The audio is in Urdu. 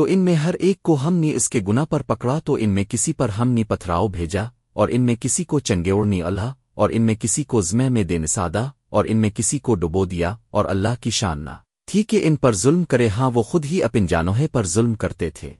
تو ان میں ہر ایک کو ہم نے اس کے گنا پر پکڑا تو ان میں کسی پر ہم نے پتھراؤ بھیجا، اور ان میں کسی کو چنگیوڑنی اللہ، اور ان میں کسی کو زمہ میں دے نسادہ، اور ان میں کسی کو ڈبو دیا، اور اللہ کی شان نہ۔ تھی کہ ان پر ظلم کرے ہاں وہ خود ہی اپن جانوہے پر ظلم کرتے تھے۔